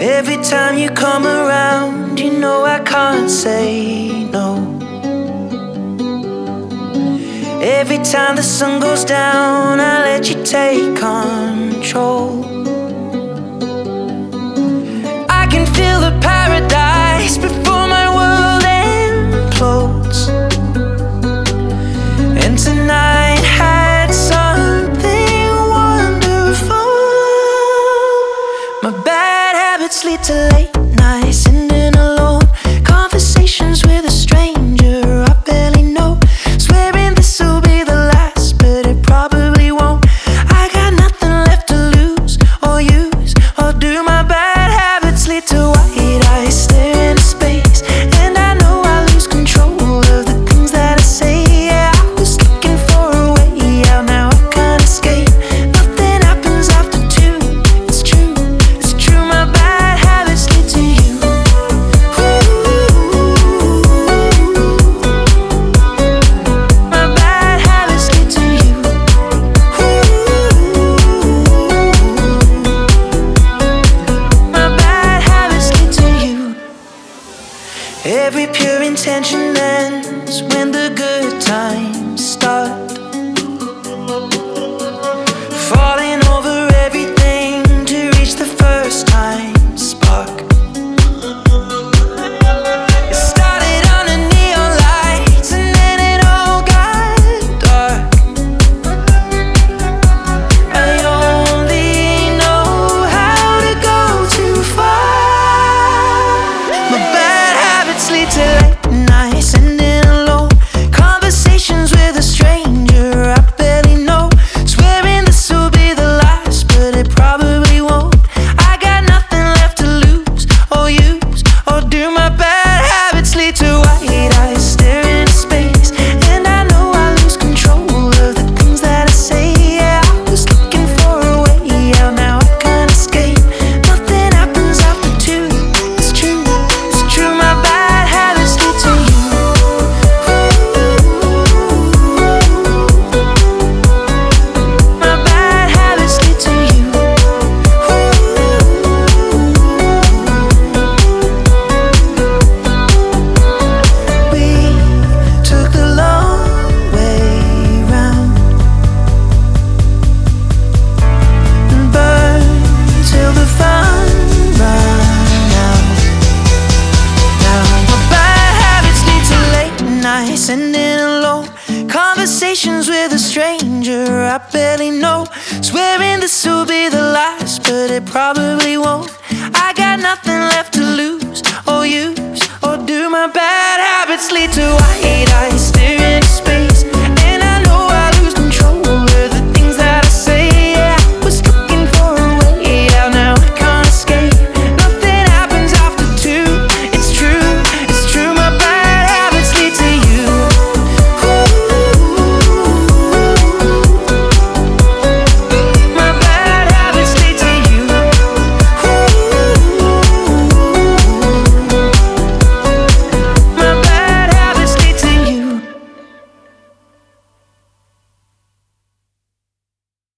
Every time you come around, you know I can't say no. Every time the sun goes down, I let you take on. Every pure intention ends when the good times start. strange night, sending alone conversations with a stranger I barely know. Swearing this will be the last, but it probably won't. I got nothing left to lose or use or do. My bad habits lead to I hate.